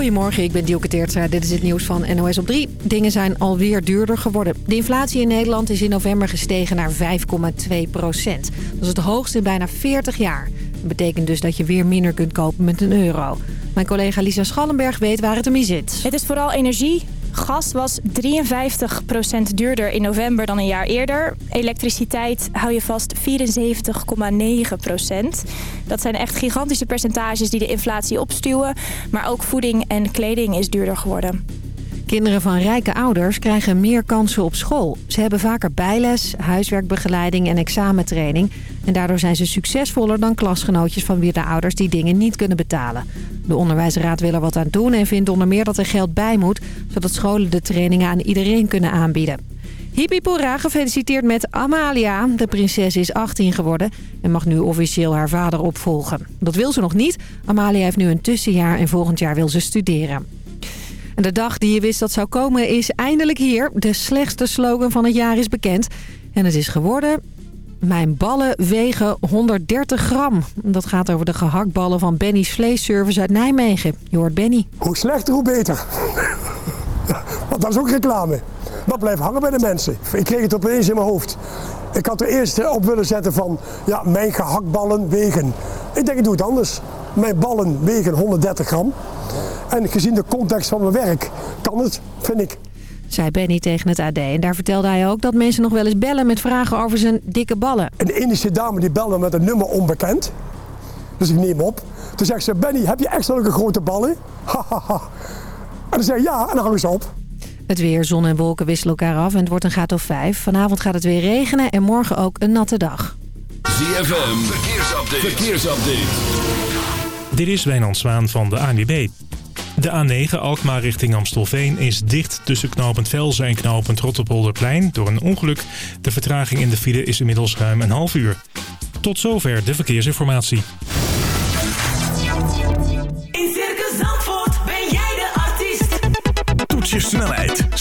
Goedemorgen, ik ben Dielke Teertstra. Dit is het nieuws van NOS op 3. Dingen zijn alweer duurder geworden. De inflatie in Nederland is in november gestegen naar 5,2 procent. Dat is het hoogste in bijna 40 jaar. Dat betekent dus dat je weer minder kunt kopen met een euro. Mijn collega Lisa Schallenberg weet waar het om zit. Het is vooral energie. Gas was 53% duurder in november dan een jaar eerder. Elektriciteit hou je vast 74,9%. Dat zijn echt gigantische percentages die de inflatie opstuwen. Maar ook voeding en kleding is duurder geworden. Kinderen van rijke ouders krijgen meer kansen op school. Ze hebben vaker bijles, huiswerkbegeleiding en examentraining. En daardoor zijn ze succesvoller dan klasgenootjes van wie de ouders die dingen niet kunnen betalen. De onderwijsraad wil er wat aan doen en vindt onder meer dat er geld bij moet... zodat scholen de trainingen aan iedereen kunnen aanbieden. Hippiepoera, gefeliciteerd met Amalia. De prinses is 18 geworden en mag nu officieel haar vader opvolgen. Dat wil ze nog niet. Amalia heeft nu een tussenjaar en volgend jaar wil ze studeren. De dag die je wist dat zou komen is eindelijk hier. De slechtste slogan van het jaar is bekend. En het is geworden... Mijn ballen wegen 130 gram. Dat gaat over de gehaktballen van Benny's Vleesservice uit Nijmegen. Je hoort Benny. Hoe slechter, hoe beter. Want dat is ook reclame. Dat blijft hangen bij de mensen. Ik kreeg het opeens in mijn hoofd. Ik had er eerst op willen zetten van... Ja, mijn gehaktballen wegen. Ik denk, ik doe het anders. Mijn ballen wegen 130 gram. En gezien de context van mijn werk kan het, vind ik. Zei Benny tegen het AD. En daar vertelde hij ook dat mensen nog wel eens bellen met vragen over zijn dikke ballen. Een Indische dame die belde met een nummer onbekend. Dus ik neem op. Toen zegt ze, Benny, heb je echt zulke grote ballen? Hahaha. en dan zei ik ja, en dan hangen ze op. Het weer, zon en wolken wisselen elkaar af en het wordt een graad of 5. Vanavond gaat het weer regenen en morgen ook een natte dag. ZFM, verkeersupdate. verkeersupdate. Dit is Wijnand Zwaan van de ANWB. De A9 Alkmaar richting Amstelveen is dicht tussen knooppunt Velzen en knooppunt Rotterpolderplein door een ongeluk. De vertraging in de file is inmiddels ruim een half uur. Tot zover de verkeersinformatie.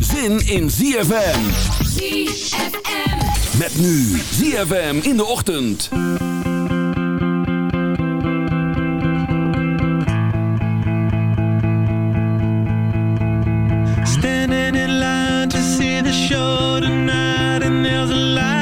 zin in ZFM. ZFM. Met nu ZFM in de ochtend. Standing in line to see the show tonight, and there's a light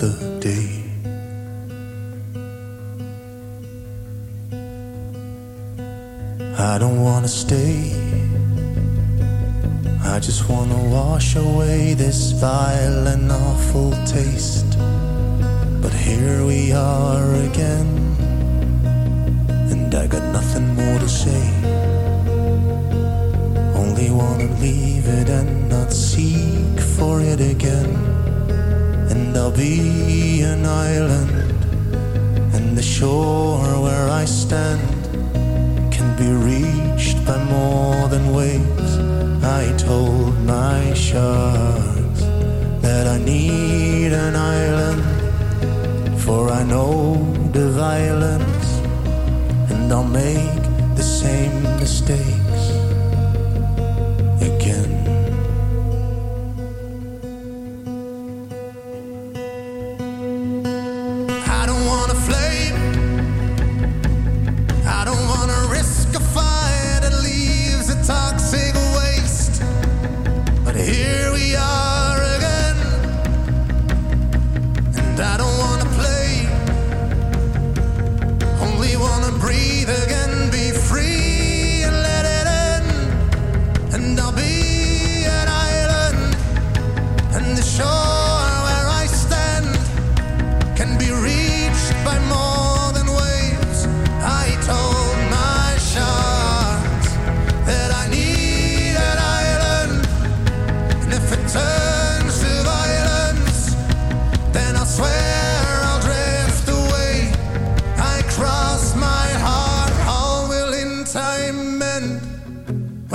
another day. I don't wanna stay. I just wanna wash away this vile and awful taste. But here we are again, and I got nothing more to say. Only wanna leave it and not seek for it again and I'll be an island, and the shore where I stand can be reached by more than waves. I told my sharks that I need an island, for I know the violence, and I'll make the same mistake.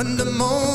when the moon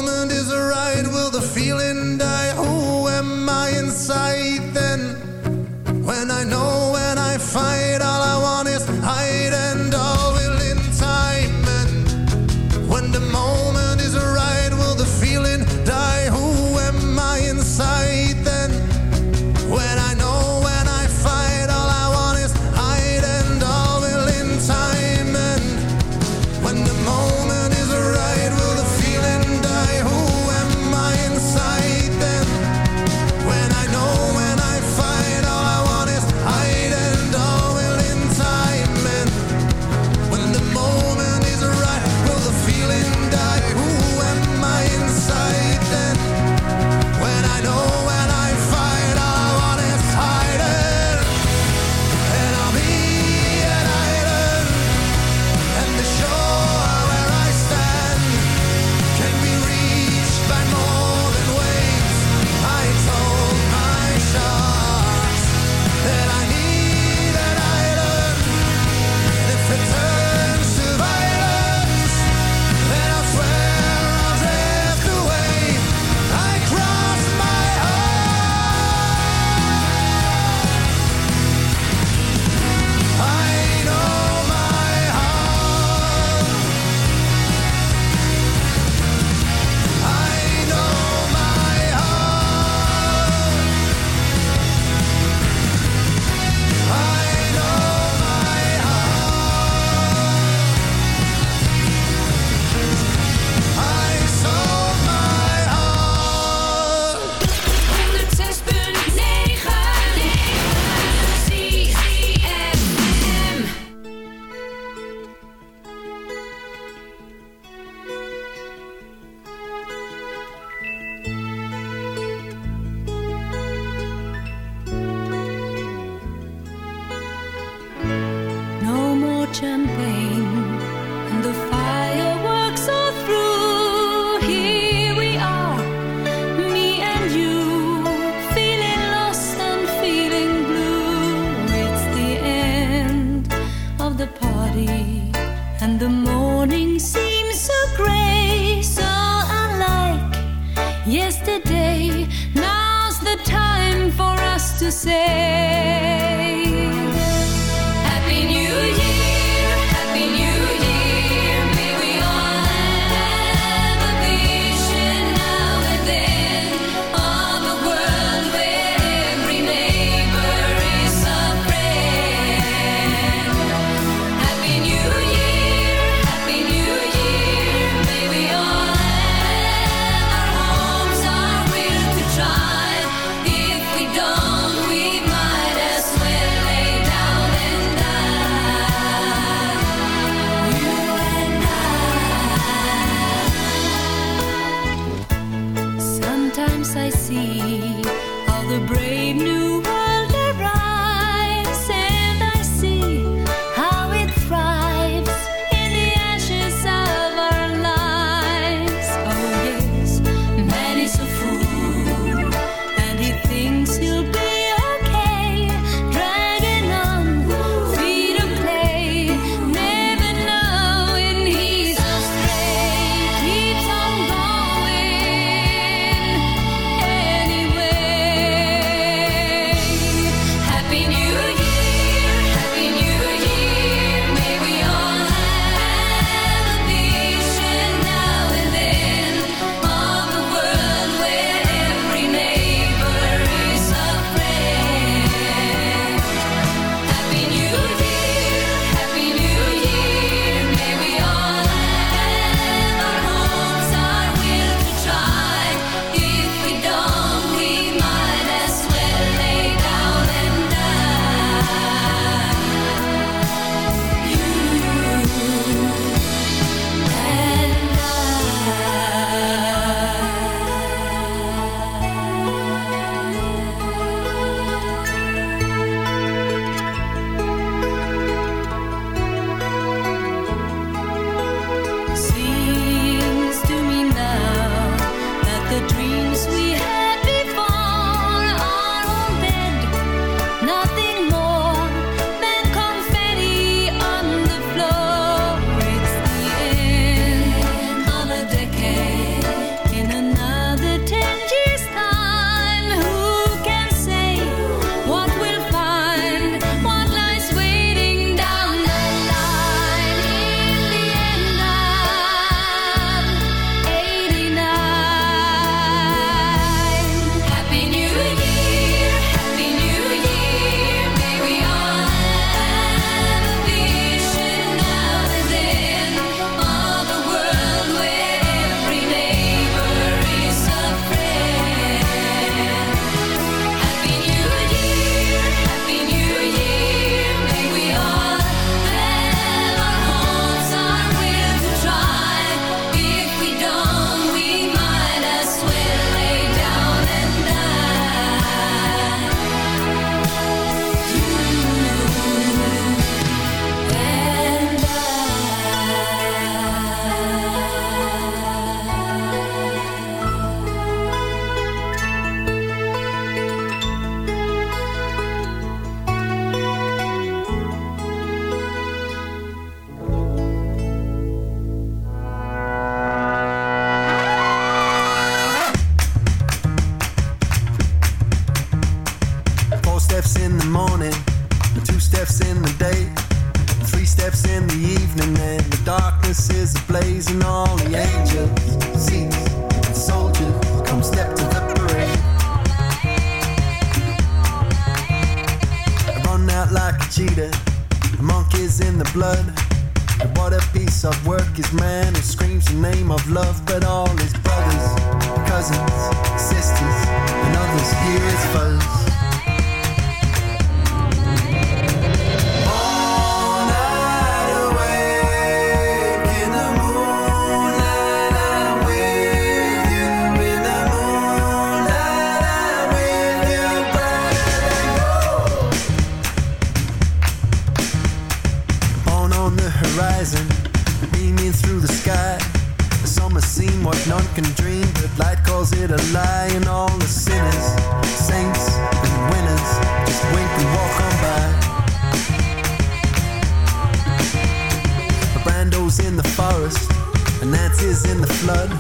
flood.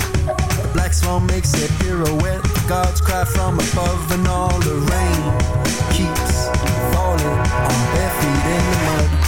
Black swan makes a pirouette. Gods cry from above, and all the rain keeps falling on bare feet in the mud.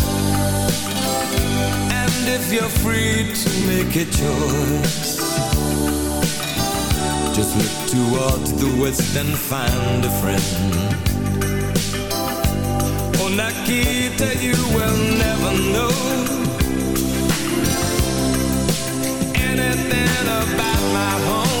If you're free to make a choice. Just look towards the west and find a friend. Oh, Nikita, you will never know Anything about my home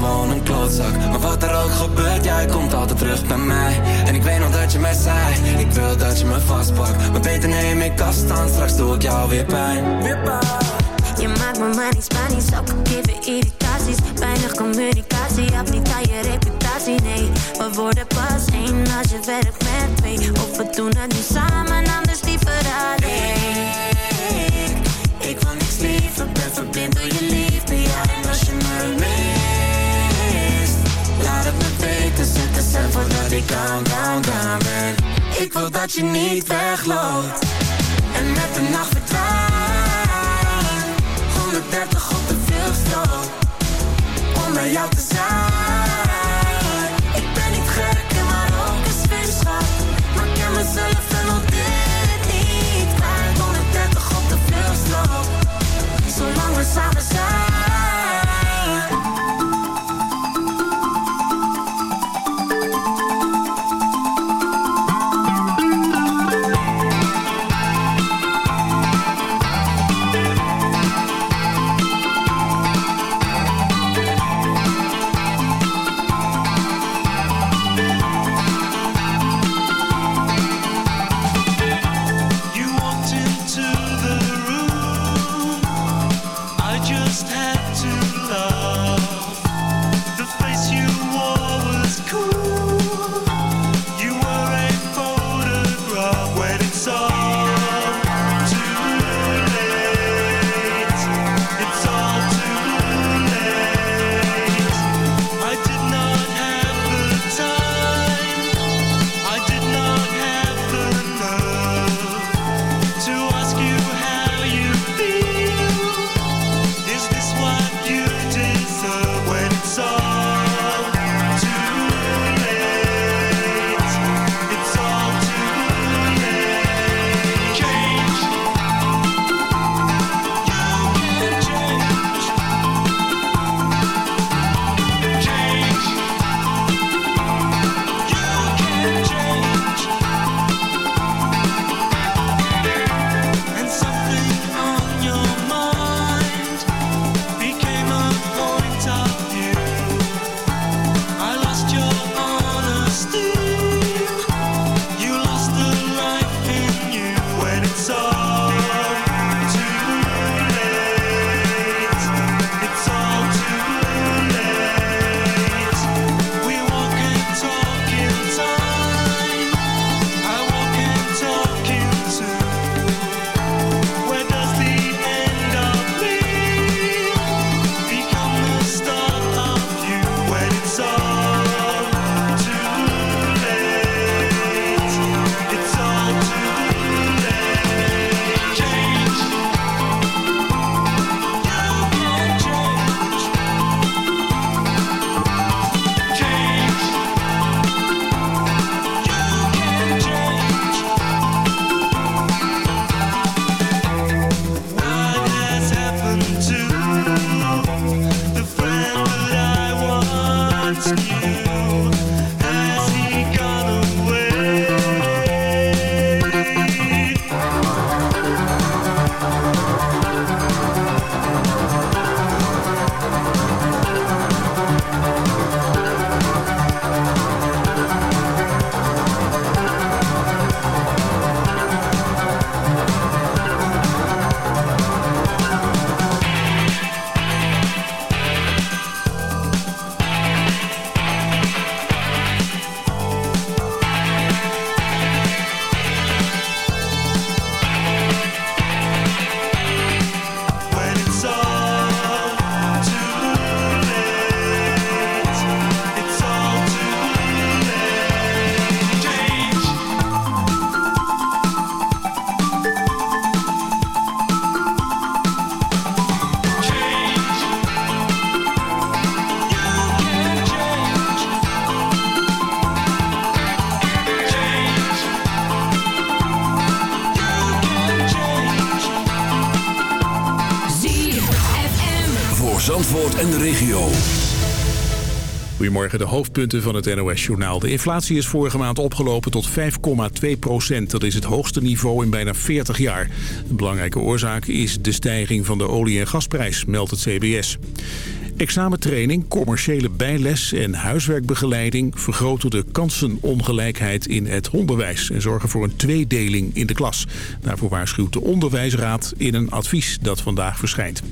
gewoon een klootzak. Maar wat er ook gebeurt, jij komt altijd terug bij mij. En ik weet nog dat je mij zei Ik wil dat je me vastpakt. Maar beter neem ik afstand, straks doe ik jou weer pijn. Je maakt me maar niet Spanisch, ook geven irritaties. Weinig communicatie, heb niet aan je reputatie, nee. We worden pas één als je werkt met twee. Of we doen het nu samen, anders liever alleen. Ik wil niks liever, ben verblind door je liefde ik wil dat je niet wegloopt. En met de nacht verdwijnt. 130 op de veelstrook Om bij jou te zijn de hoofdpunten van het NOS-journaal. De inflatie is vorige maand opgelopen tot 5,2 procent. Dat is het hoogste niveau in bijna 40 jaar. Een belangrijke oorzaak is de stijging van de olie- en gasprijs, meldt het CBS. Examentraining, commerciële bijles en huiswerkbegeleiding... vergroten de kansenongelijkheid in het onderwijs... en zorgen voor een tweedeling in de klas. Daarvoor waarschuwt de Onderwijsraad in een advies dat vandaag verschijnt.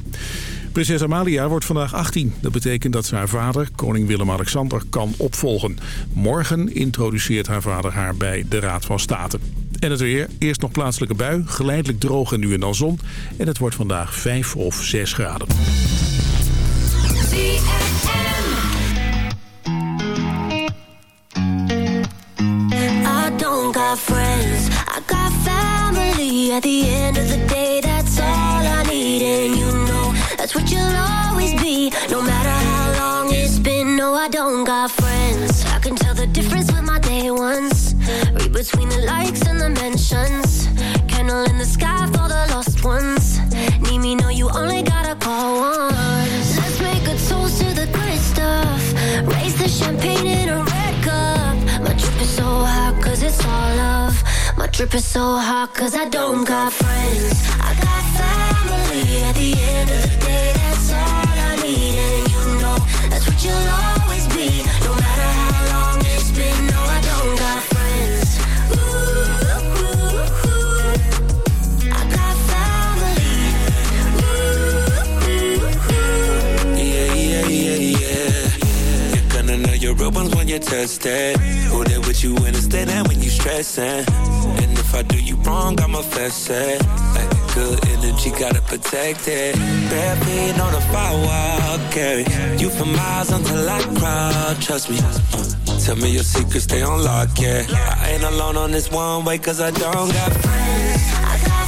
Prinses Amalia wordt vandaag 18. Dat betekent dat ze haar vader, koning Willem-Alexander, kan opvolgen. Morgen introduceert haar vader haar bij de Raad van State. En het weer. Eerst nog plaatselijke bui, geleidelijk droog en nu en dan zon. En het wordt vandaag 5 of 6 graden. I that's what you'll always be. No matter how long it's been, no, I don't got friends. I can tell the difference with my day ones. Read between the likes and the mentions. Candle in the sky for the lost ones. Need me, no, you only gotta call once. Let's make a toast to the good stuff. Raise the champagne in a red cup. My drip is so hot, cause it's all love. My drip is so hot, cause I don't got friends. I got family at the end of the test it. Who there with you when it's dead and when you stressing. And if I do you wrong, I'ma fess it. Like good energy, gotta protect it. Bare feet on a firewall, carry you for miles until I cry. Trust me. Tell me your secrets, stay on lock, yeah. I ain't alone on this one way, cause I don't got friends.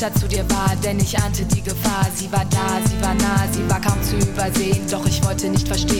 härter zu dir war, denn ich ahnte die Gefahr. Sie war da, sie war nah, sie war kaum zu übersehen, doch ich wollte nicht verstehen.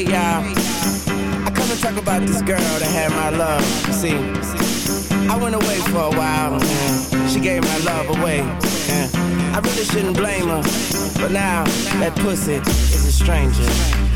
Hey y'all, I come and talk about this girl that had my love. See, I went away for a while. She gave my love away. I really shouldn't blame her, but now that pussy is a stranger.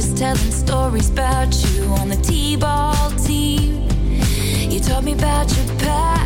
hours telling stories about you on the T-ball team. You taught me about your past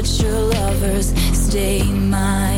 but your lovers stay mine.